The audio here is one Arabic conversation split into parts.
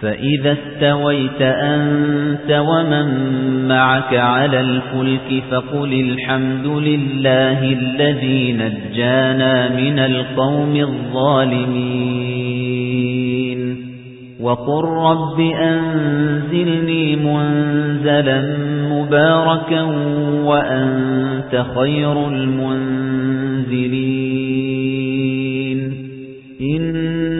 فإذا استويت أنت ومن معك على الفلك فقل الحمد لله الذي نجانا من القوم الظالمين وقل رب أنزلني منزلا مباركا وأنت خير المنزلين إن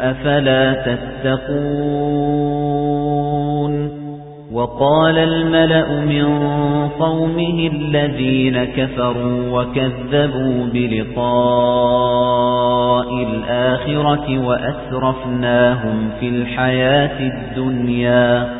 أفلا تتقون وقال الملأ من قومه الذين كفروا وكذبوا بلقاء الآخرة وأسرفناهم في الحياة الدنيا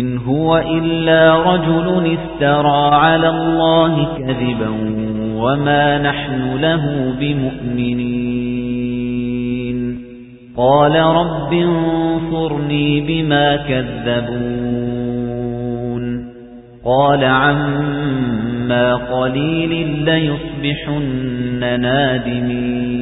إن هو إلا رجل استرى على الله كذبا وما نحن له بمؤمنين. قال رب انصرني بما كذبون. قال عما قليل ليصبحن نادمين.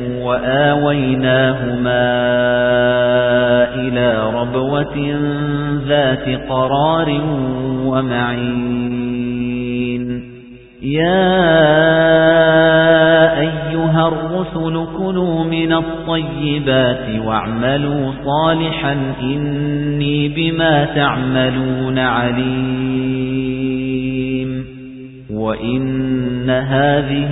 وآويناهما إلى ربوة ذات قرار ومعين. يا أيها الرسل كلوا من الطيبات واعملوا صالحا إني بما تعملون عليم. وإن هذه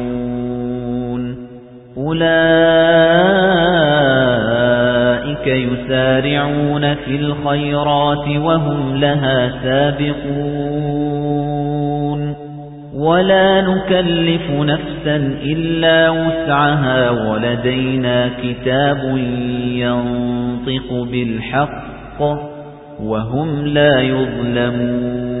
أولئك يسارعون في الخيرات وهم لها سابقون. ولا نكلف نفسا إلا وسعها ولدينا كتاب ينطق بالحق وهم لا يظلمون.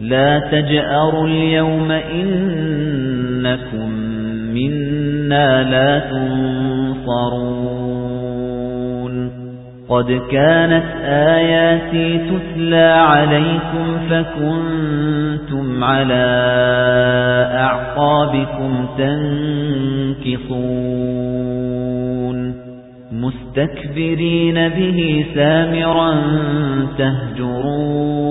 لا تجأروا اليوم إنكم منا لا تنصرون. قد كانت آياتي تتلى عليكم فكنتم على أعقابكم تنكصون مستكبرين به سامرا تهجرون.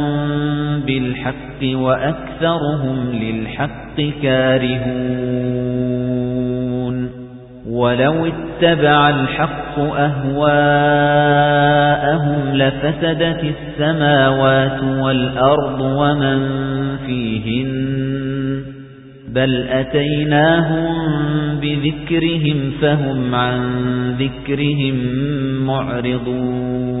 بالحق وأكثرهم للحق كارهون ولو اتبع الحق أهواءهم لفسدت السماوات والأرض ومن فيهن بل أتيناهم بذكرهم فهم عن ذكرهم معرضون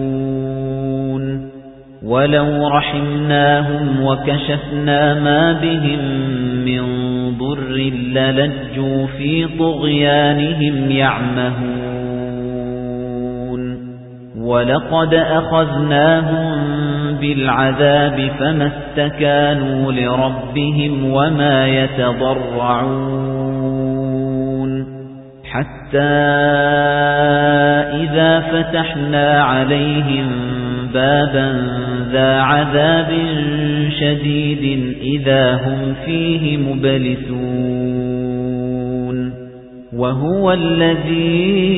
وَلَوْ رَحِمْنَاهُمْ وَكَشَفْنَا مَا بِهِمْ مِنْ ضُرٍّ لَلَجُّوا فِي طُغْيَانِهِمْ يَعْمَهُونَ وَلَقَدْ أَخَذْنَاهُمْ بِالْعَذَابِ فَمَا اسْتَكَانُوا لِرَبِّهِمْ وَمَا يَتَضَرَّعُونَ حَتَّى إِذَا فَتَحْنَا عَلَيْهِمْ بَابًا ذَا عَذَابٍ شَدِيدٍ إِذَا هُمْ فِيهِ مُبْلِسُونَ وَهُوَ الَّذِي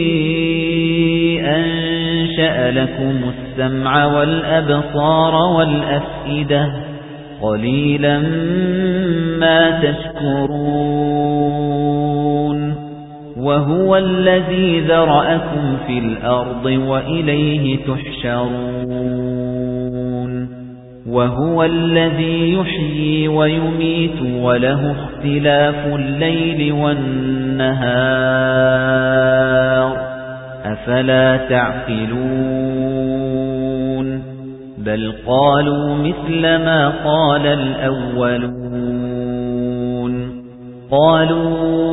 أَنشَأَ لَكُمُ السَّمْعَ وَالْأَبْصَارَ وَالْأَفْئِدَةَ قَلِيلًا مَا تَشْكُرُونَ وَهُوَ الَّذِي ذَرَأَكُمْ فِي الْأَرْضِ وَإِلَيْهِ تُحْشَرُونَ وَهُوَ الَّذِي يُحْيِي وَيُمِيتُ وَلَهُ اخْتِلَافُ اللَّيْلِ وَالنَّهَارِ. أَفَلَا تَعْقِلُونَ؟ بَلْ قَالُوا مِثْلَ مَا قَالَ الْأَوَّلُونَ. قَالُوا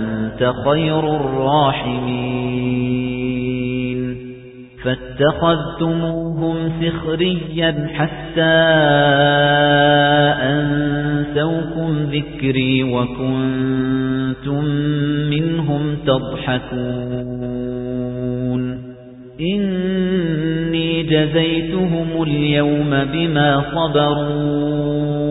خير الراحمين. فاتخذتموهم سخريا حتى أنسوكم ذكري وكنتم منهم تضحكون. إني جزيتهم اليوم بما صبروا.